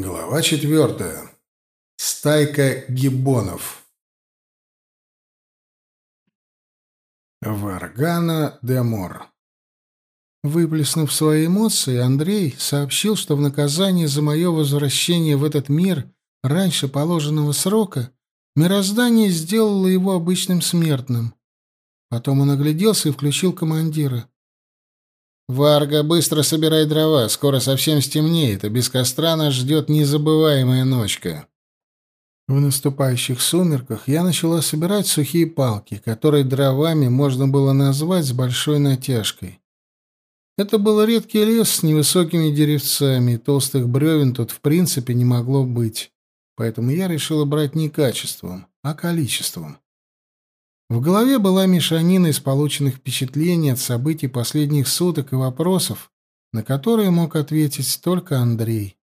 Глава четвертая. Стайка гиббонов. Варгана де Мор. Выплеснув свои эмоции, Андрей сообщил, что в наказание за мое возвращение в этот мир раньше положенного срока мироздание сделало его обычным смертным. Потом он огляделся и включил командира. «Варга, быстро собирай дрова, скоро совсем стемнеет, а без костра нас ждет незабываемая ночка». В наступающих сумерках я начала собирать сухие палки, которые дровами можно было назвать с большой натяжкой. Это был редкий лес с невысокими деревцами, толстых бревен тут в принципе не могло быть. Поэтому я решила брать не качеством, а количеством. В голове была мешанина из полученных впечатлений от событий последних суток и вопросов, на которые мог ответить только Андрей.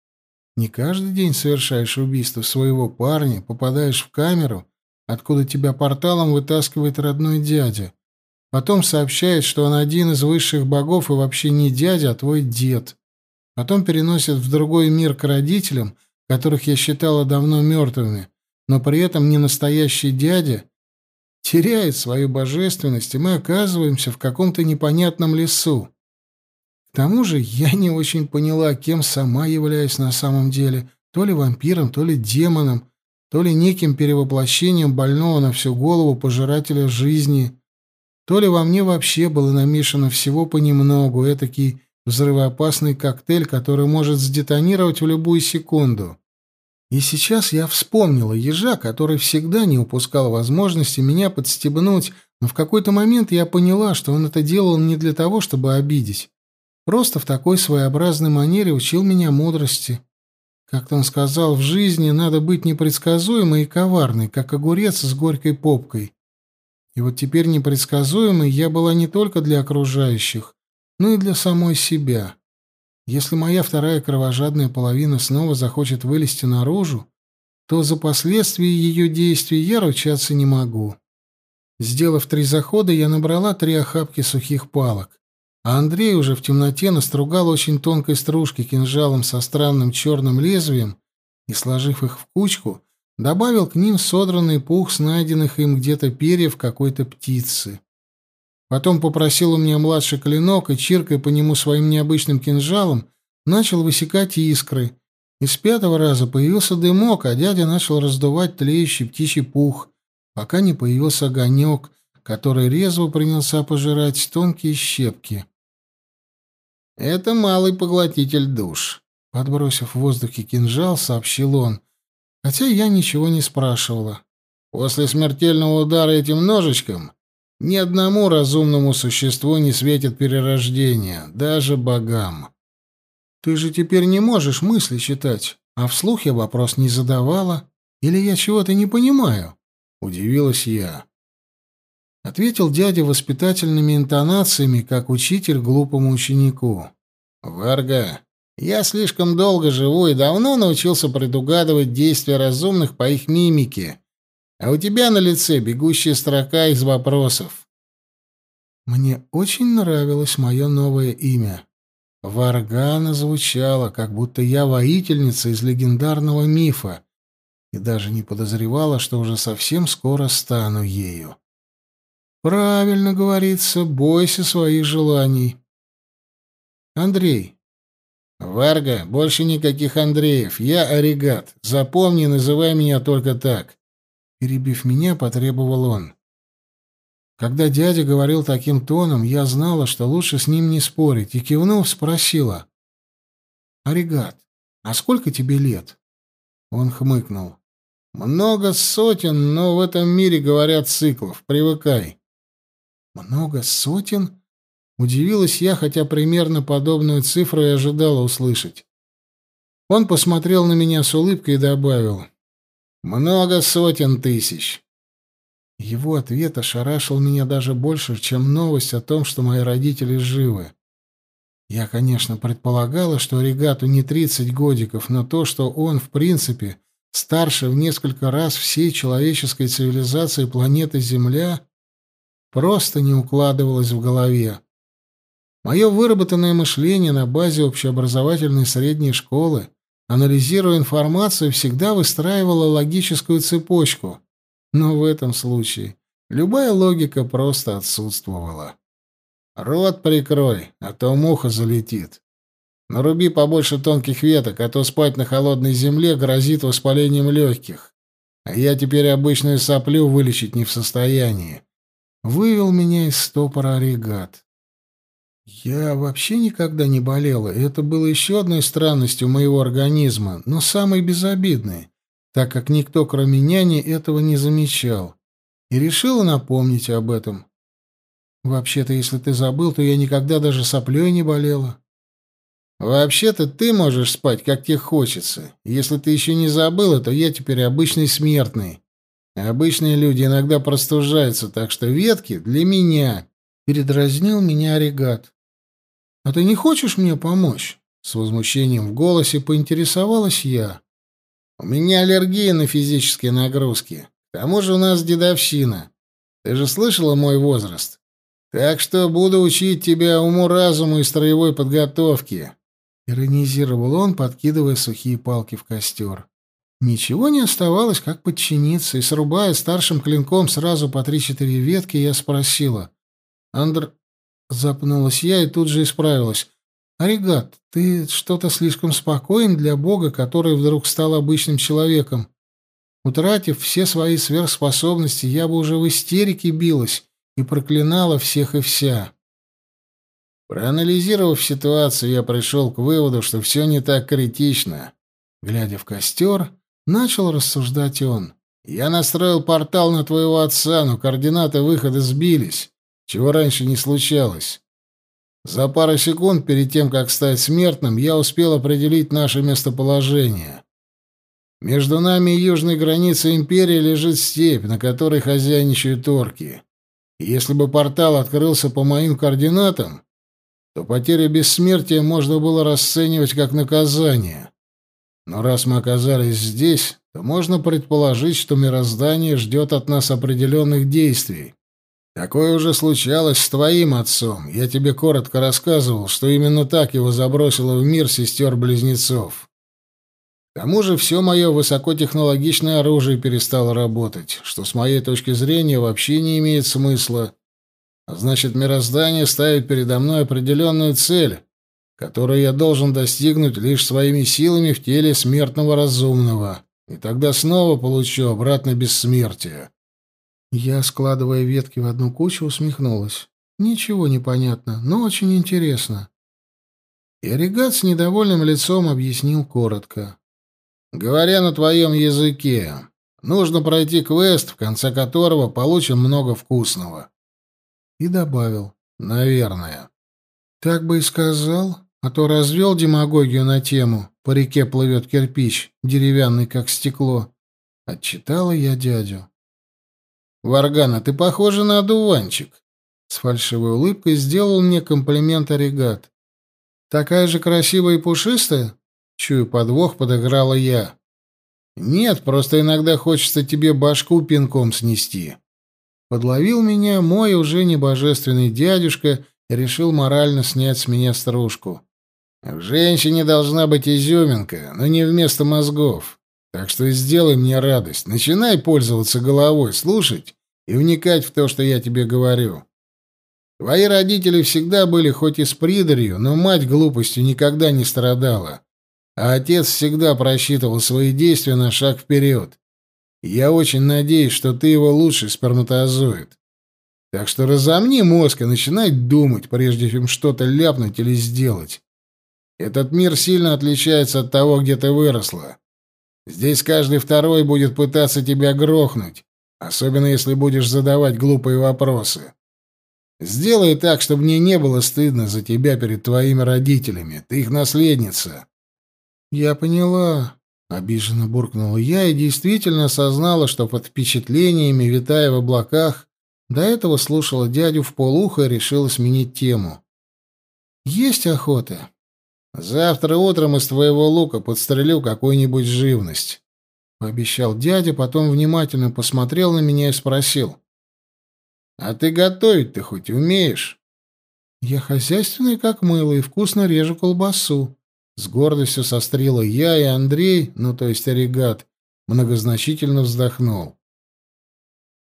Не каждый день совершаешь убийство своего парня, попадаешь в камеру, откуда тебя порталом вытаскивает родной дядя. Потом сообщает, что он один из высших богов и вообще не дядя, а твой дед. Потом переносит в другой мир к родителям, которых я считала давно мертвыми, но при этом не настоящий дядя — теряет свою божественность, и мы оказываемся в каком-то непонятном лесу. К тому же я не очень поняла, кем сама являюсь на самом деле, то ли вампиром, то ли демоном, то ли неким перевоплощением больного на всю голову пожирателя жизни, то ли во мне вообще было намешано всего понемногу, этакий взрывоопасный коктейль, который может сдетонировать в любую секунду. И сейчас я вспомнила ежа, который всегда не упускал возможности меня подстебнуть, но в какой-то момент я поняла, что он это делал не для того, чтобы обидеть. Просто в такой своеобразной манере учил меня мудрости. Как-то он сказал, в жизни надо быть непредсказуемой и коварной, как огурец с горькой попкой. И вот теперь непредсказуемой я была не только для окружающих, но и для самой себя. Если моя вторая кровожадная половина снова захочет вылезти наружу, то за последствия ее действий я ручаться не могу. Сделав три захода, я набрала три охапки сухих палок, а Андрей уже в темноте настругал очень тонкой стружки кинжалом со странным черным лезвием и, сложив их в кучку, добавил к ним содранный пух с найденных им где-то перьев какой-то птицы. Потом попросил у меня младший клинок и, чиркая по нему своим необычным кинжалом, начал высекать искры. И с пятого раза появился дымок, а дядя начал раздувать тлеющий птичий пух, пока не появился огонек, который резво принялся пожирать тонкие щепки. «Это малый поглотитель душ», — подбросив в воздухе кинжал, сообщил он, хотя я ничего не спрашивала. «После смертельного удара этим ножичком ни одному разумному существу не светит перерождение, даже богам. Ты же теперь не можешь мысли читать, а вслух я вопрос не задавала. Или я чего-то не понимаю? Удивилась я. Ответил дядя воспитательными интонациями, как учитель глупому ученику. «Варга, я слишком долго живу и давно научился предугадывать действия разумных по их мимике а у тебя на лице бегущая строка из вопросов. Мне очень нравилось мое новое имя. Варгана звучало, как будто я воительница из легендарного мифа, и даже не подозревала, что уже совсем скоро стану ею. Правильно говорится, бойся своих желаний. Андрей. Варга, больше никаких Андреев. Я Оригат. Запомни, называй меня только так. Перебив меня, потребовал он. Когда дядя говорил таким тоном, я знала, что лучше с ним не спорить, и кивнув, спросила. «Аригат, а сколько тебе лет?» Он хмыкнул. «Много сотен, но в этом мире говорят циклов. Привыкай». «Много сотен?» Удивилась я, хотя примерно подобную цифру и ожидала услышать. Он посмотрел на меня с улыбкой и добавил. Много сотен тысяч. Его ответ ошарашил меня даже больше, чем новость о том, что мои родители живы. Я, конечно, предполагала, что Регату не 30 годиков, но то, что он, в принципе, старше в несколько раз всей человеческой цивилизации планеты Земля, просто не укладывалось в голове. Мое выработанное мышление на базе общеобразовательной средней школы анализируя информацию, всегда выстраивала логическую цепочку. Но в этом случае любая логика просто отсутствовала. «Рот прикрой, а то муха залетит. Наруби побольше тонких веток, а то спать на холодной земле грозит воспалением легких. А я теперь обычную соплю вылечить не в состоянии». Вывел меня из стопора оригат. Я вообще никогда не болела, и это было еще одной странностью моего организма, но самой безобидной, так как никто, кроме няни, этого не замечал. И решила напомнить об этом. Вообще-то, если ты забыл, то я никогда даже соплей не болела. Вообще-то ты можешь спать, как тебе хочется. Если ты еще не забыла, то я теперь обычный смертный. Обычные люди иногда простужаются, так что ветки для меня. Передразнил меня оригат. «А ты не хочешь мне помочь?» С возмущением в голосе поинтересовалась я. «У меня аллергия на физические нагрузки. К тому же у нас дедовщина. Ты же слышала мой возраст? Так что буду учить тебя уму-разуму и строевой подготовке». Иронизировал он, подкидывая сухие палки в костер. Ничего не оставалось, как подчиниться, и, срубая старшим клинком сразу по три-четыре ветки, я спросила. «Андр... Запнулась я и тут же исправилась. «Аригат, ты что-то слишком спокоен для бога, который вдруг стал обычным человеком. Утратив все свои сверхспособности, я бы уже в истерике билась и проклинала всех и вся». Проанализировав ситуацию, я пришел к выводу, что все не так критично. Глядя в костер, начал рассуждать он. «Я настроил портал на твоего отца, но координаты выхода сбились чего раньше не случалось. За пару секунд перед тем, как стать смертным, я успел определить наше местоположение. Между нами и южной границей империи лежит степь, на которой хозяйничают орки. Если бы портал открылся по моим координатам, то потеря бессмертия можно было расценивать как наказание. Но раз мы оказались здесь, то можно предположить, что мироздание ждет от нас определенных действий. Такое уже случалось с твоим отцом. Я тебе коротко рассказывал, что именно так его забросило в мир сестер-близнецов. К тому же все мое высокотехнологичное оружие перестало работать, что с моей точки зрения вообще не имеет смысла. А значит, мироздание ставит передо мной определенную цель, которую я должен достигнуть лишь своими силами в теле смертного разумного, и тогда снова получу обратно бессмертие. Я, складывая ветки в одну кучу, усмехнулась. Ничего не понятно, но очень интересно. И с недовольным лицом объяснил коротко. «Говоря на твоем языке, нужно пройти квест, в конце которого получим много вкусного». И добавил. «Наверное». Так бы и сказал, а то развел демагогию на тему «По реке плывет кирпич, деревянный, как стекло». Отчитала я дядю. «Варгана, ты похожа на одуванчик!» С фальшивой улыбкой сделал мне комплимент Оригат. «Такая же красивая и пушистая?» Чую подвох, подыграла я. «Нет, просто иногда хочется тебе башку пинком снести». Подловил меня мой уже не божественный дядюшка и решил морально снять с меня стружку. В женщине должна быть изюминка, но не вместо мозгов. Так что сделай мне радость, начинай пользоваться головой, слушать и вникать в то, что я тебе говорю. Твои родители всегда были хоть и с придарью, но мать глупостью никогда не страдала. А отец всегда просчитывал свои действия на шаг вперед. Я очень надеюсь, что ты его лучший сперматозоид. Так что разомни мозг и начинай думать, прежде чем что-то ляпнуть или сделать. Этот мир сильно отличается от того, где ты выросла. Здесь каждый второй будет пытаться тебя грохнуть, особенно если будешь задавать глупые вопросы. Сделай так, чтобы мне не было стыдно за тебя перед твоими родителями. Ты их наследница. Я поняла, обиженно буркнула я и действительно осознала, что под впечатлениями, витая в облаках, до этого слушала дядю в полухо и решила сменить тему. Есть охота. Завтра утром из твоего лука подстрелю какую-нибудь живность. Пообещал дядя, потом внимательно посмотрел на меня и спросил. «А ты готовить ты хоть умеешь?» «Я хозяйственный, как мыло, и вкусно режу колбасу», С гордостью сострила я, и Андрей, ну то есть Оригат, многозначительно вздохнул.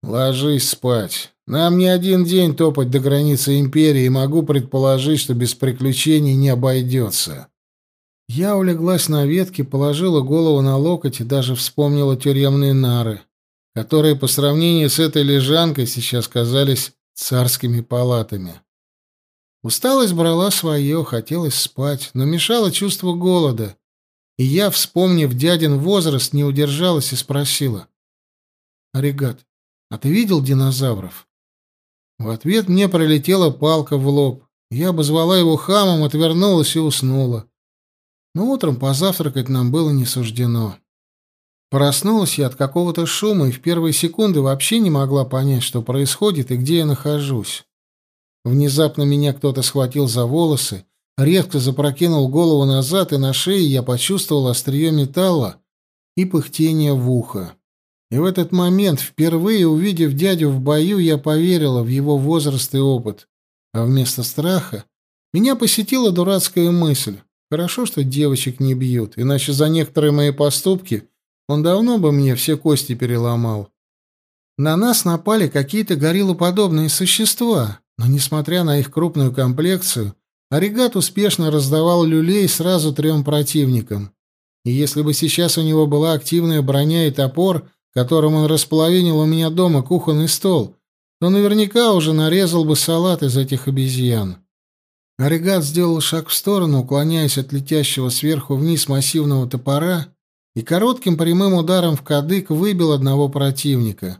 «Ложись спать. Нам не один день топать до границы империи, и могу предположить, что без приключений не обойдется». Я улеглась на ветке, положила голову на локоть и даже вспомнила тюремные нары, которые по сравнению с этой лежанкой сейчас казались царскими палатами. Усталость брала свое, хотелось спать, но мешало чувство голода. И я, вспомнив дядин возраст, не удержалась и спросила. «Оригат, а ты видел динозавров?» В ответ мне пролетела палка в лоб. Я обозвала его хамом, отвернулась и уснула. Но утром позавтракать нам было не суждено. Проснулась я от какого-то шума и в первые секунды вообще не могла понять, что происходит и где я нахожусь. Внезапно меня кто-то схватил за волосы, резко запрокинул голову назад, и на шее я почувствовал острие металла и пыхтение в ухо. И в этот момент, впервые увидев дядю в бою, я поверила в его возраст и опыт. А вместо страха меня посетила дурацкая мысль. Хорошо, что девочек не бьют, иначе за некоторые мои поступки он давно бы мне все кости переломал. На нас напали какие-то гориллоподобные существа, но, несмотря на их крупную комплекцию, Оригат успешно раздавал люлей сразу трем противникам. И если бы сейчас у него была активная броня и топор, которым он располовинил у меня дома кухонный стол, то наверняка уже нарезал бы салат из этих обезьян. Оригат сделал шаг в сторону, уклоняясь от летящего сверху вниз массивного топора, и коротким прямым ударом в кадык выбил одного противника.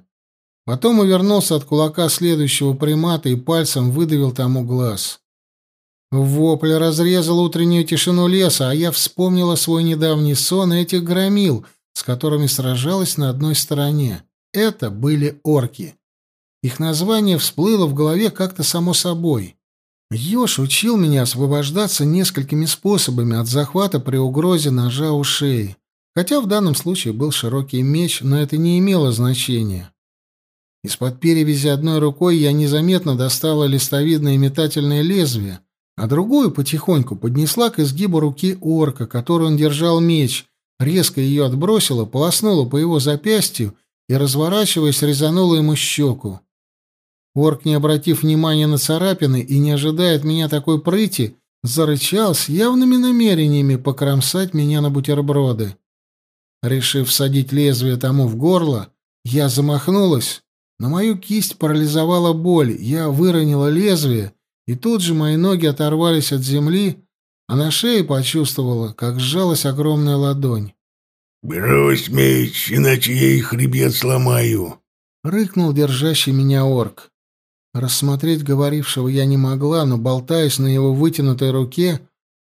Потом увернулся от кулака следующего примата и пальцем выдавил тому глаз. Вопль разрезал утреннюю тишину леса, а я вспомнила свой недавний сон и этих громил, с которыми сражалась на одной стороне. Это были орки. Их название всплыло в голове как-то само собой. Ёж учил меня освобождаться несколькими способами от захвата при угрозе ножа у шеи. Хотя в данном случае был широкий меч, но это не имело значения. Из-под перевязи одной рукой я незаметно достала листовидное метательное лезвие, а другую потихоньку поднесла к изгибу руки орка, которой он держал меч, резко ее отбросила, полоснула по его запястью и, разворачиваясь, резанула ему щеку. Орк, не обратив внимания на царапины и не ожидая от меня такой прыти, зарычал с явными намерениями покромсать меня на бутерброды. Решив всадить лезвие тому в горло, я замахнулась, но мою кисть парализовала боль, я выронила лезвие, и тут же мои ноги оторвались от земли, а на шее почувствовала, как сжалась огромная ладонь. «Брось меч, иначе я и хребет сломаю!» — рыкнул держащий меня орк. Рассмотреть говорившего я не могла, но, болтаясь на его вытянутой руке,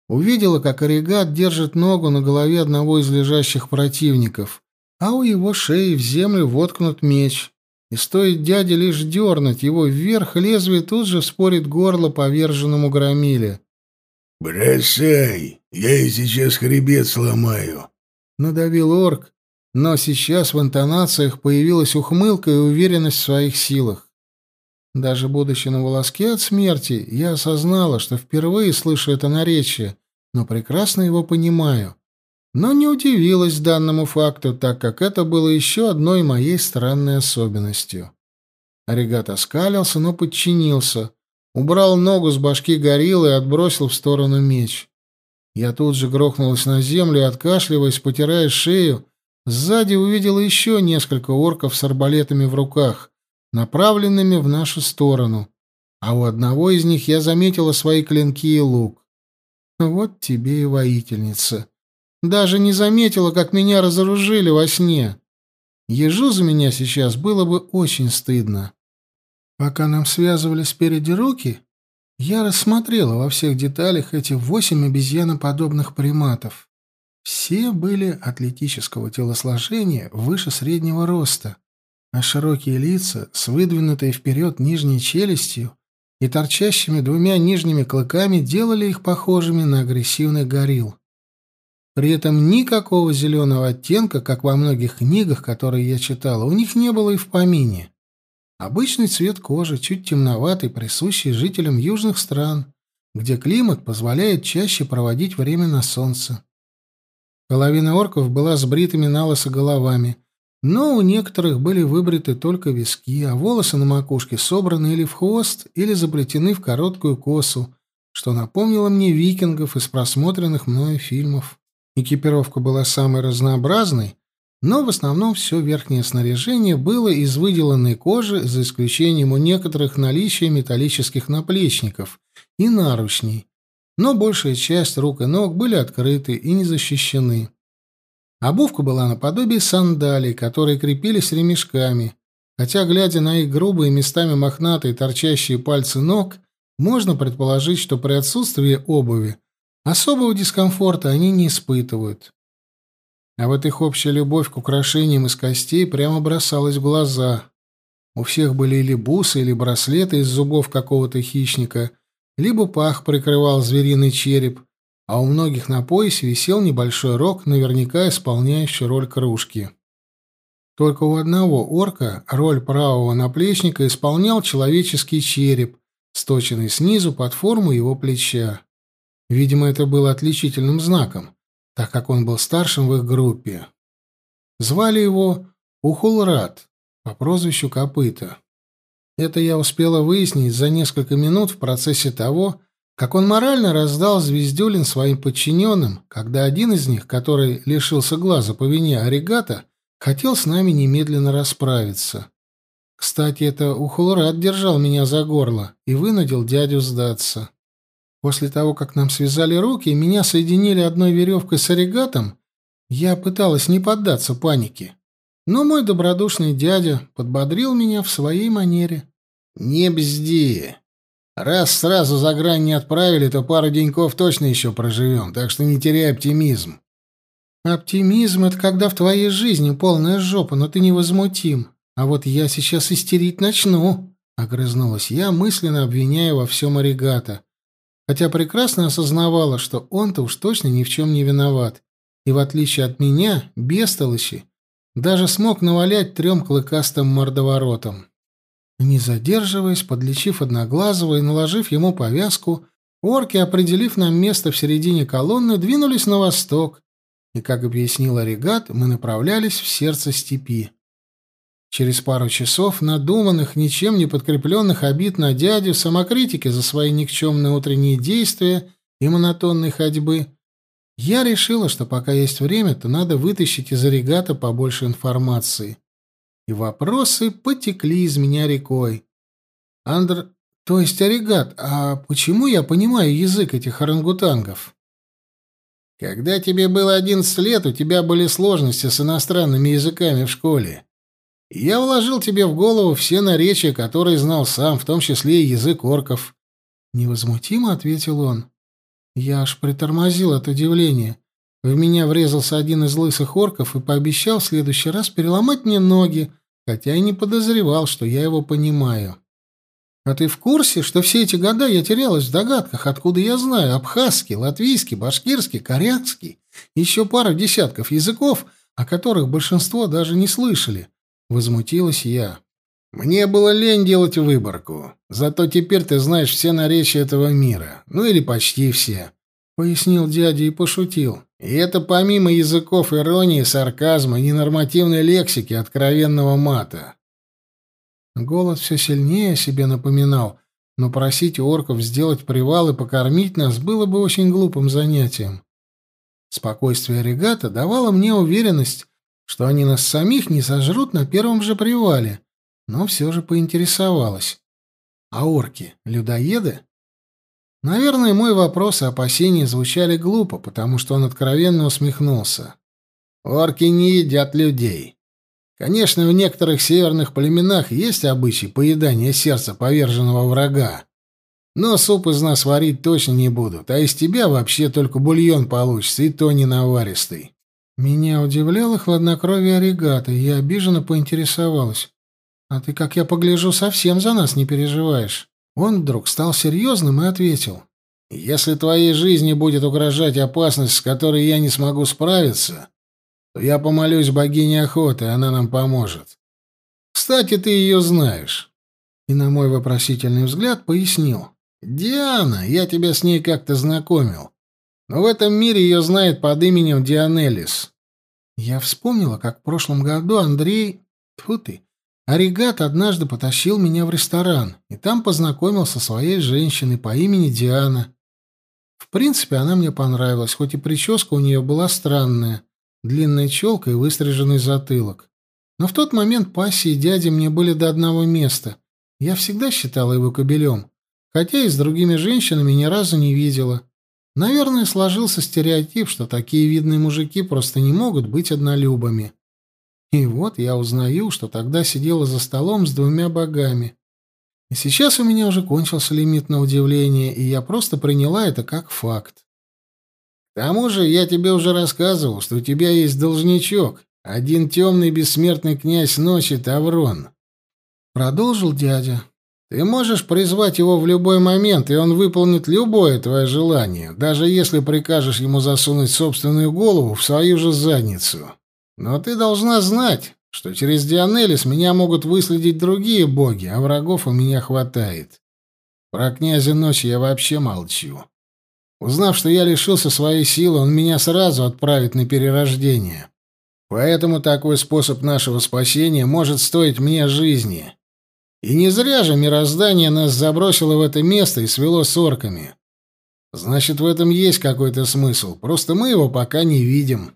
увидела, как Оригат держит ногу на голове одного из лежащих противников, а у его шеи в землю воткнут меч. И стоит дяде лишь дернуть его вверх, лезвие тут же спорит горло поверженному громиле. «Бросай, я и сейчас хребет сломаю», — надавил орк, но сейчас в интонациях появилась ухмылка и уверенность в своих силах. Даже будучи на волоске от смерти, я осознала, что впервые слышу это наречие, но прекрасно его понимаю но не удивилась данному факту, так как это было еще одной моей странной особенностью. Оригат оскалился, но подчинился, убрал ногу с башки гориллы и отбросил в сторону меч. Я тут же грохнулась на землю откашливаясь, потирая шею, сзади увидела еще несколько орков с арбалетами в руках, направленными в нашу сторону, а у одного из них я заметила свои клинки и лук. Вот тебе и воительница. Даже не заметила, как меня разоружили во сне. Ежу за меня сейчас было бы очень стыдно. Пока нам связывали спереди руки, я рассмотрела во всех деталях эти восемь обезьяноподобных приматов. Все были атлетического телосложения выше среднего роста, а широкие лица с выдвинутой вперед нижней челюстью и торчащими двумя нижними клыками делали их похожими на агрессивных горилл. При этом никакого зеленого оттенка, как во многих книгах, которые я читала, у них не было и в помине. Обычный цвет кожи, чуть темноватый, присущий жителям южных стран, где климат позволяет чаще проводить время на солнце. Половина орков была с бритыми налысо головами, но у некоторых были выбриты только виски, а волосы на макушке собраны или в хвост, или заплетены в короткую косу, что напомнило мне викингов из просмотренных мною фильмов. Экипировка была самой разнообразной, но в основном все верхнее снаряжение было из выделанной кожи, за исключением у некоторых наличия металлических наплечников и наручней, но большая часть рук и ног были открыты и не защищены. Обувка была наподобие сандалий, которые крепились ремешками, хотя, глядя на их грубые, местами мохнатые, торчащие пальцы ног, можно предположить, что при отсутствии обуви особого дискомфорта они не испытывают. А вот их общая любовь к украшениям из костей прямо бросалась в глаза. У всех были или бусы, или браслеты из зубов какого-то хищника, либо пах прикрывал звериный череп, а у многих на поясе висел небольшой рог, наверняка исполняющий роль кружки. Только у одного орка роль правого наплечника исполнял человеческий череп, сточенный снизу под форму его плеча. Видимо, это было отличительным знаком так как он был старшим в их группе. Звали его Ухулрат по прозвищу Копыта. Это я успела выяснить за несколько минут в процессе того, как он морально раздал Звездюлин своим подчиненным, когда один из них, который лишился глаза по вине Оригата, хотел с нами немедленно расправиться. Кстати, это Ухулрат держал меня за горло и вынудил дядю сдаться. После того, как нам связали руки и меня соединили одной веревкой с оригатом, я пыталась не поддаться панике. Но мой добродушный дядя подбодрил меня в своей манере. «Не бзди. Раз сразу за грань не отправили, то пару деньков точно еще проживем, так что не теряй оптимизм». «Оптимизм — это когда в твоей жизни полная жопа, но ты невозмутим. А вот я сейчас истерить начну», — огрызнулась я, мысленно обвиняя во всем оригата хотя прекрасно осознавала, что он-то уж точно ни в чем не виноват, и, в отличие от меня, бестолочи, даже смог навалять трем клыкастым мордоворотам. Не задерживаясь, подлечив одноглазого и наложив ему повязку, орки, определив нам место в середине колонны, двинулись на восток, и, как объяснил Оригат, мы направлялись в сердце степи. Через пару часов надуманных, ничем не подкрепленных обид на дядю, самокритики за свои никчемные утренние действия и монотонной ходьбы, я решила, что пока есть время, то надо вытащить из оригата побольше информации. И вопросы потекли из меня рекой. Андр... То есть оригат, а почему я понимаю язык этих орангутангов? Когда тебе было одиннадцать лет, у тебя были сложности с иностранными языками в школе. Я вложил тебе в голову все наречия, которые знал сам, в том числе и язык орков. Невозмутимо ответил он. Я аж притормозил от удивления. В меня врезался один из лысых орков и пообещал в следующий раз переломать мне ноги, хотя и не подозревал, что я его понимаю. А ты в курсе, что все эти года я терялась в догадках, откуда я знаю абхазский, латвийский, башкирский, корякский, еще пару десятков языков, о которых большинство даже не слышали? Возмутилась я. Мне было лень делать выборку. Зато теперь ты знаешь все наречия этого мира. Ну или почти все. Пояснил дядя и пошутил. И это помимо языков иронии, сарказма, ненормативной лексики, откровенного мата. Голод все сильнее себе напоминал, но просить орков сделать привал и покормить нас было бы очень глупым занятием. Спокойствие регата давало мне уверенность, что они нас самих не сожрут на первом же привале, но все же поинтересовалась. А орки — людоеды? Наверное, мой вопрос и опасения звучали глупо, потому что он откровенно усмехнулся. Орки не едят людей. Конечно, в некоторых северных племенах есть обычай поедания сердца поверженного врага. Но суп из нас варить точно не будут, а из тебя вообще только бульон получится, и то не наваристый. Меня удивляло хладнокровие Оригата, я обиженно поинтересовалась. «А ты, как я погляжу, совсем за нас не переживаешь». Он вдруг стал серьезным и ответил. «Если твоей жизни будет угрожать опасность, с которой я не смогу справиться, то я помолюсь богине охоты, она нам поможет. Кстати, ты ее знаешь». И на мой вопросительный взгляд пояснил. Диана, я тебя с ней как-то знакомил. Но в этом мире ее знают под именем Дианелис. Я вспомнила, как в прошлом году Андрей... Тьфу ты, Оригат однажды потащил меня в ресторан, и там познакомил со своей женщиной по имени Диана. В принципе, она мне понравилась, хоть и прическа у нее была странная, длинная челка и выстриженный затылок. Но в тот момент Паси и дядя мне были до одного места. Я всегда считала его кобелем, хотя и с другими женщинами ни разу не видела. Наверное, сложился стереотип, что такие видные мужики просто не могут быть однолюбами. И вот я узнаю, что тогда сидела за столом с двумя богами. И сейчас у меня уже кончился лимит на удивление, и я просто приняла это как факт. К тому же я тебе уже рассказывал, что у тебя есть должничок, один темный бессмертный князь ночи Таврон. Продолжил дядя. Ты можешь призвать его в любой момент, и он выполнит любое твое желание, даже если прикажешь ему засунуть собственную голову в свою же задницу. Но ты должна знать, что через Дионелис меня могут выследить другие боги, а врагов у меня хватает. Про князя ночи я вообще молчу. Узнав, что я лишился своей силы, он меня сразу отправит на перерождение. Поэтому такой способ нашего спасения может стоить мне жизни. И не зря же мироздание нас забросило в это место и свело с орками. Значит, в этом есть какой-то смысл, просто мы его пока не видим.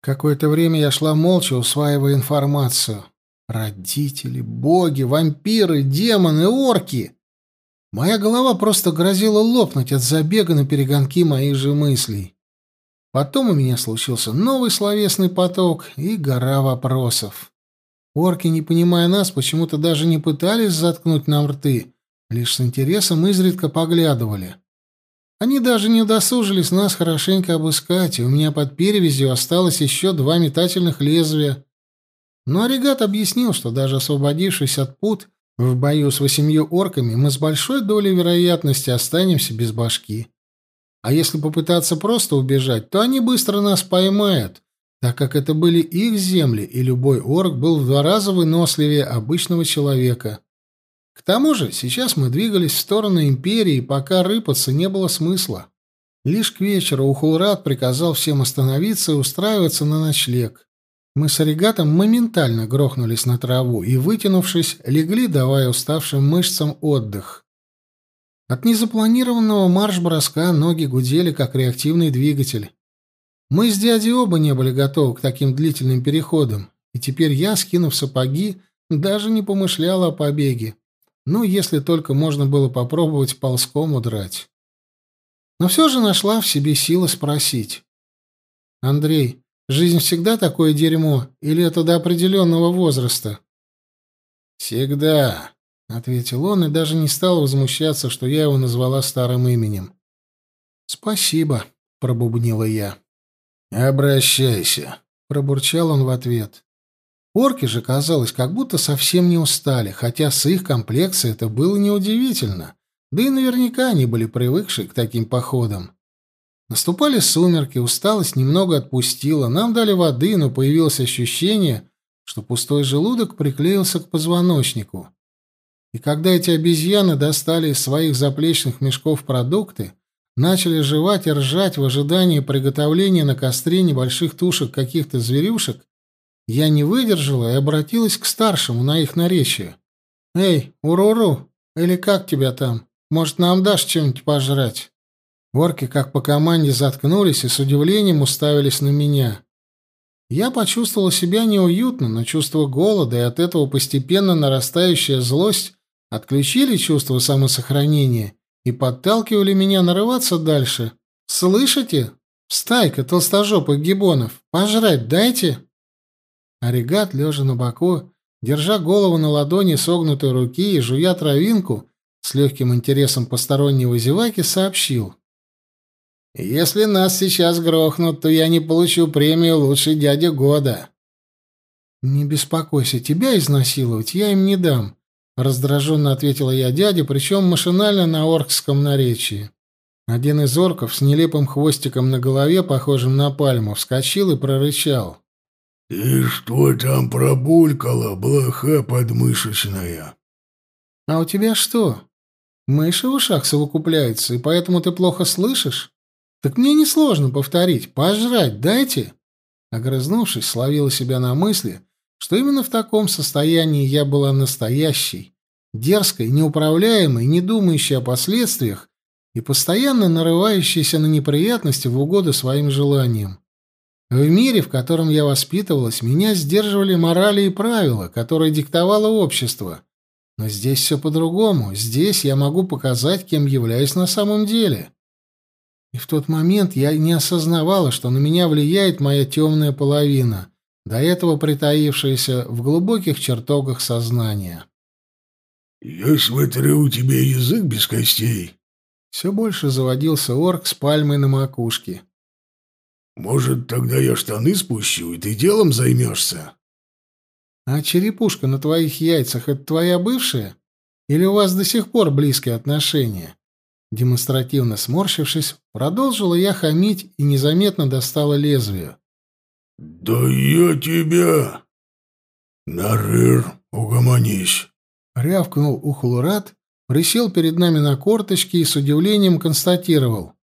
Какое-то время я шла молча, усваивая информацию. Родители, боги, вампиры, демоны, орки. Моя голова просто грозила лопнуть от забега на перегонки моих же мыслей. Потом у меня случился новый словесный поток и гора вопросов. Орки, не понимая нас, почему-то даже не пытались заткнуть нам рты, лишь с интересом изредка поглядывали. Они даже не досужились нас хорошенько обыскать, и у меня под перевязью осталось еще два метательных лезвия. Но Оригат объяснил, что даже освободившись от пут, в бою с восемью орками мы с большой долей вероятности останемся без башки. А если попытаться просто убежать, то они быстро нас поймают, так как это были их земли, и любой орк был в два раза выносливее обычного человека. К тому же сейчас мы двигались в сторону Империи, пока рыпаться не было смысла. Лишь к вечеру Ухулрат приказал всем остановиться и устраиваться на ночлег. Мы с Оригатом моментально грохнулись на траву и, вытянувшись, легли, давая уставшим мышцам отдых. От незапланированного марш-броска ноги гудели, как реактивный двигатель. Мы с дядей оба не были готовы к таким длительным переходам, и теперь я, скинув сапоги, даже не помышляла о побеге. Ну, если только можно было попробовать ползком удрать. Но все же нашла в себе силы спросить. «Андрей, жизнь всегда такое дерьмо, или это до определенного возраста?» «Всегда», — ответил он и даже не стал возмущаться, что я его назвала старым именем. «Спасибо», — пробубнила я. «Обращайся», — пробурчал он в ответ. Орки же, казалось, как будто совсем не устали, хотя с их комплекцией это было неудивительно. Да и наверняка они были привыкшие к таким походам. Наступали сумерки, усталость немного отпустила, нам дали воды, но появилось ощущение, что пустой желудок приклеился к позвоночнику. И когда эти обезьяны достали из своих заплечных мешков продукты, начали жевать и ржать в ожидании приготовления на костре небольших тушек каких-то зверюшек, я не выдержала и обратилась к старшему на их наречие. «Эй, Уруру, или как тебя там? Может, нам дашь что-нибудь пожрать?» Орки, как по команде, заткнулись и с удивлением уставились на меня. Я почувствовала себя неуютно, но чувство голода и от этого постепенно нарастающая злость отключили чувство самосохранения и подталкивали меня нарываться дальше. «Слышите? Стайка толстожопых гибонов! Пожрать дайте!» Оригат, лежа на боку, держа голову на ладони согнутой руки и жуя травинку, с легким интересом постороннего зеваки сообщил. «Если нас сейчас грохнут, то я не получу премию «Лучший дядя года». «Не беспокойся, тебя изнасиловать я им не дам», — раздраженно ответила я дяде, причем машинально на оркском наречии. Один из орков с нелепым хвостиком на голове, похожим на пальму, вскочил и прорычал. «Ты что там пробулькала, блоха подмышечная?» «А у тебя что?» Мыши в ушах совокупляются, и поэтому ты плохо слышишь? Так мне несложно повторить. Пожрать дайте. Огрызнувшись, словила себя на мысли, что именно в таком состоянии я была настоящей, дерзкой, неуправляемой, не думающей о последствиях и постоянно нарывающейся на неприятности в угоду своим желаниям. В мире, в котором я воспитывалась, меня сдерживали морали и правила, которые диктовало общество. Но здесь все по-другому. Здесь я могу показать, кем являюсь на самом деле. И в тот момент я не осознавала, что на меня влияет моя темная половина, до этого притаившаяся в глубоких чертогах сознания. «Я смотрю, у тебя язык без костей». Все больше заводился орк с пальмой на макушке. «Может, тогда я штаны спущу, и ты делом займешься?» «А черепушка на твоих яйцах — это твоя бывшая? Или у вас до сих пор близкие отношения?» Демонстративно сморщившись, продолжила я хамить и незаметно достала лезвие. «Да я тебя...» «Нарыр, угомонись!» Рявкнул Ухулурат, присел перед нами на корточки и с удивлением констатировал.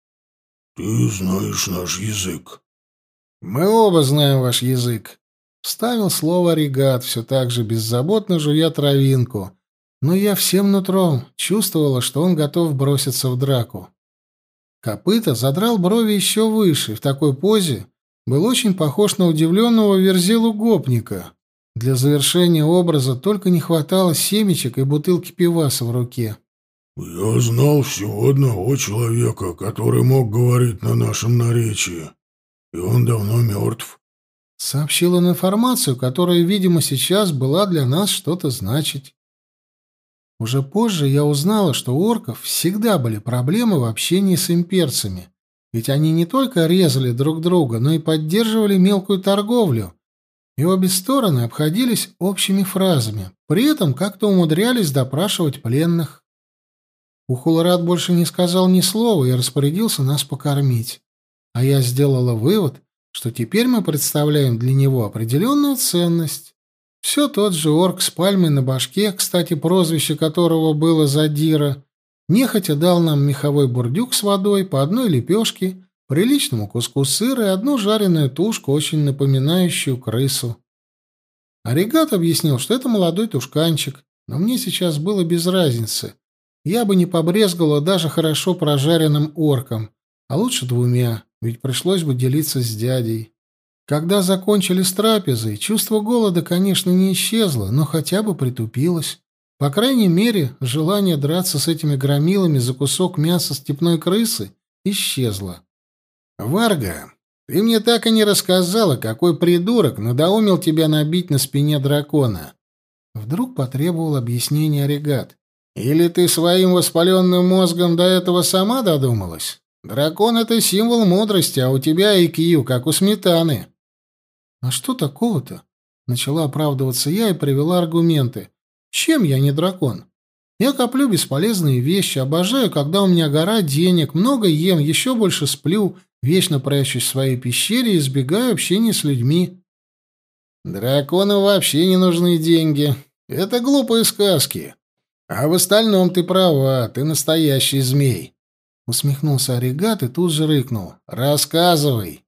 «Ты знаешь наш язык». «Мы оба знаем ваш язык», — вставил слово «регат», все так же беззаботно жуя травинку, но я всем нутром чувствовала, что он готов броситься в драку. Копыта задрал брови еще выше, в такой позе был очень похож на удивленного верзилу гопника. Для завершения образа только не хватало семечек и бутылки пиваса в руке. «Я знал всего одного человека, который мог говорить на нашем наречии, и он давно мертв», — сообщил он информацию, которая, видимо, сейчас была для нас что-то значить. Уже позже я узнала, что у орков всегда были проблемы в общении с имперцами, ведь они не только резали друг друга, но и поддерживали мелкую торговлю, и обе стороны обходились общими фразами, при этом как-то умудрялись допрашивать пленных. Ухулрат больше не сказал ни слова и распорядился нас покормить. А я сделала вывод, что теперь мы представляем для него определенную ценность. Все тот же орк с пальмой на башке, кстати, прозвище которого было Задира, нехотя дал нам меховой бурдюк с водой по одной лепешке, приличному куску сыра и одну жареную тушку, очень напоминающую крысу. Оригат объяснил, что это молодой тушканчик, но мне сейчас было без разницы. Я бы не побрезгала даже хорошо прожаренным орком, а лучше двумя, ведь пришлось бы делиться с дядей. Когда закончили с трапезой, чувство голода, конечно, не исчезло, но хотя бы притупилось. По крайней мере, желание драться с этими громилами за кусок мяса степной крысы исчезло. «Варга, ты мне так и не рассказала, какой придурок надоумил тебя набить на спине дракона». Вдруг потребовал объяснения Орегат. «Или ты своим воспаленным мозгом до этого сама додумалась? Дракон — это символ мудрости, а у тебя IQ, как у сметаны». «А что такого-то?» Начала оправдываться я и привела аргументы. «Чем я не дракон? Я коплю бесполезные вещи, обожаю, когда у меня гора денег, много ем, еще больше сплю, вечно прячусь в своей пещере и избегаю общения с людьми». «Дракону вообще не нужны деньги. Это глупые сказки. А в остальном ты права, ты настоящий змей». Усмехнулся Оригат и тут же рыкнул. «Рассказывай».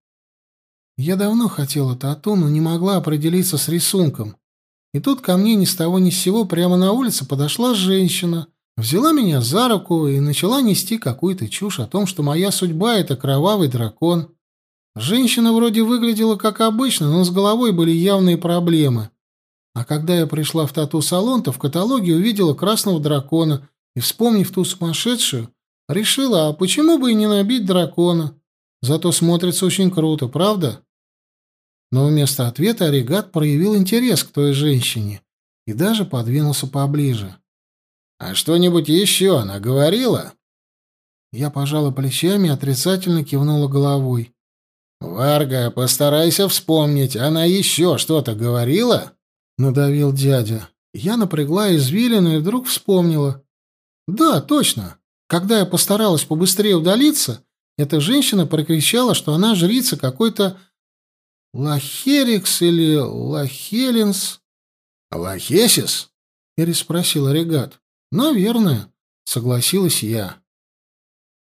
Я давно хотела тату, но не могла определиться с рисунком. И тут ко мне ни с того ни с сего прямо на улице подошла женщина, взяла меня за руку и начала нести какую-то чушь о том, что моя судьба — это кровавый дракон. Женщина вроде выглядела как обычно, но с головой были явные проблемы. А когда я пришла в тату-салон, то в каталоге увидела красного дракона и, вспомнив ту сумасшедшую, решила, а почему бы и не набить дракона? Зато смотрится очень круто, правда? Но вместо ответа Оригат проявил интерес к той женщине и даже подвинулся поближе. «А что-нибудь еще она говорила?» Я пожала плечами и отрицательно кивнула головой. «Варга, постарайся вспомнить, она еще что-то говорила?» — надавил дядя. Я напрягла извилину и вдруг вспомнила. «Да, точно. Когда я постаралась побыстрее удалиться, эта женщина прокричала, что она жрица какой-то Лахерикс или Лахелинс. Лахесис? переспросил Регат. Наверное. — согласилась я.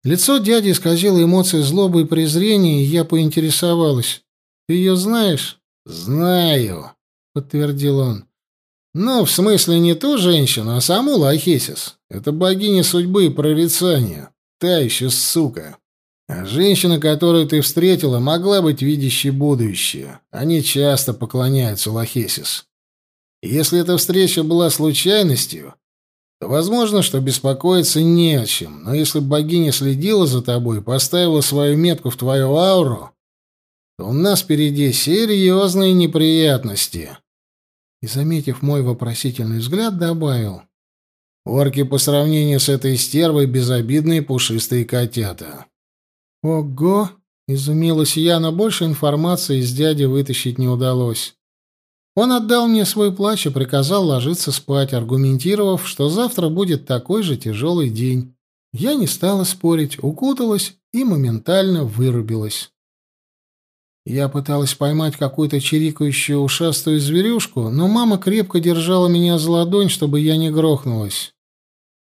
Лицо дяди исказило эмоции злобы и презрения, и я поинтересовалась. «Ты ее знаешь?» «Знаю», — подтвердил он. «Ну, в смысле, не ту женщину, а саму Лахесис. Это богиня судьбы и прорицания. Та еще сука. А женщина, которую ты встретила, могла быть видящей будущее. Они часто поклоняются Лахесис. Если эта встреча была случайностью, то возможно, что беспокоиться не о чем. Но если богиня следила за тобой и поставила свою метку в твою ауру, то у нас впереди серьезные неприятности. И, заметив мой вопросительный взгляд, добавил. Орки по сравнению с этой стервой безобидные пушистые котята. Ого! Изумилась я, но больше информации из дяди вытащить не удалось. Он отдал мне свой плащ и приказал ложиться спать, аргументировав, что завтра будет такой же тяжелый день. Я не стала спорить, укуталась и моментально вырубилась. Я пыталась поймать какую-то чирикающую ушастую зверюшку, но мама крепко держала меня за ладонь, чтобы я не грохнулась.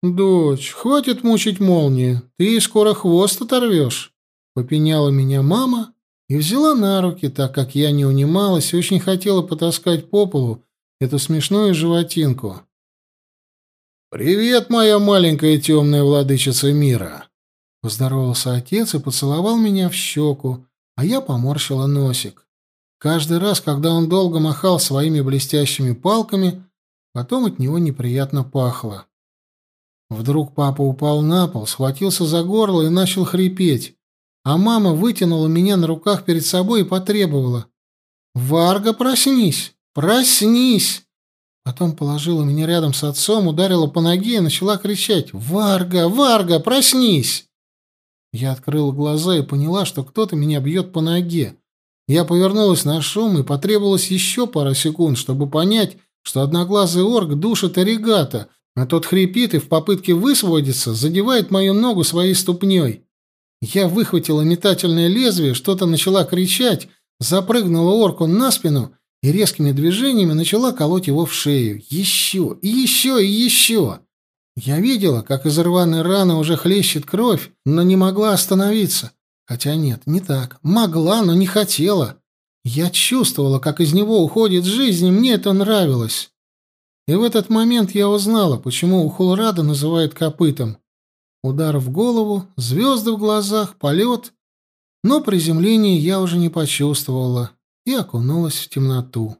«Дочь, хватит мучить молнии, ты ей скоро хвост оторвешь», — попеняла меня мама и взяла на руки, так как я не унималась и очень хотела потаскать по полу эту смешную животинку. «Привет, моя маленькая темная владычица мира!» Поздоровался отец и поцеловал меня в щеку, а я поморщила носик. Каждый раз, когда он долго махал своими блестящими палками, потом от него неприятно пахло. Вдруг папа упал на пол, схватился за горло и начал хрипеть, а мама вытянула меня на руках перед собой и потребовала. «Варга, проснись! Проснись!» Потом положила меня рядом с отцом, ударила по ноге и начала кричать «Варга! Варга, проснись!» Я открыла глаза и поняла, что кто-то меня бьет по ноге. Я повернулась на шум и потребовалось еще пара секунд, чтобы понять, что одноглазый орк душит оригата, а тот хрипит и в попытке высвободиться задевает мою ногу своей ступней. Я выхватила метательное лезвие, что-то начала кричать, запрыгнула орку на спину и резкими движениями начала колоть его в шею. Еще, еще, и еще. Я видела, как из рваной раны уже хлещет кровь, но не могла остановиться. Хотя нет, не так. Могла, но не хотела. Я чувствовала, как из него уходит жизнь, и мне это нравилось. И в этот момент я узнала, почему Ухулрада называют копытом. Удар в голову, звезды в глазах, полет. Но приземление я уже не почувствовала и окунулась в темноту.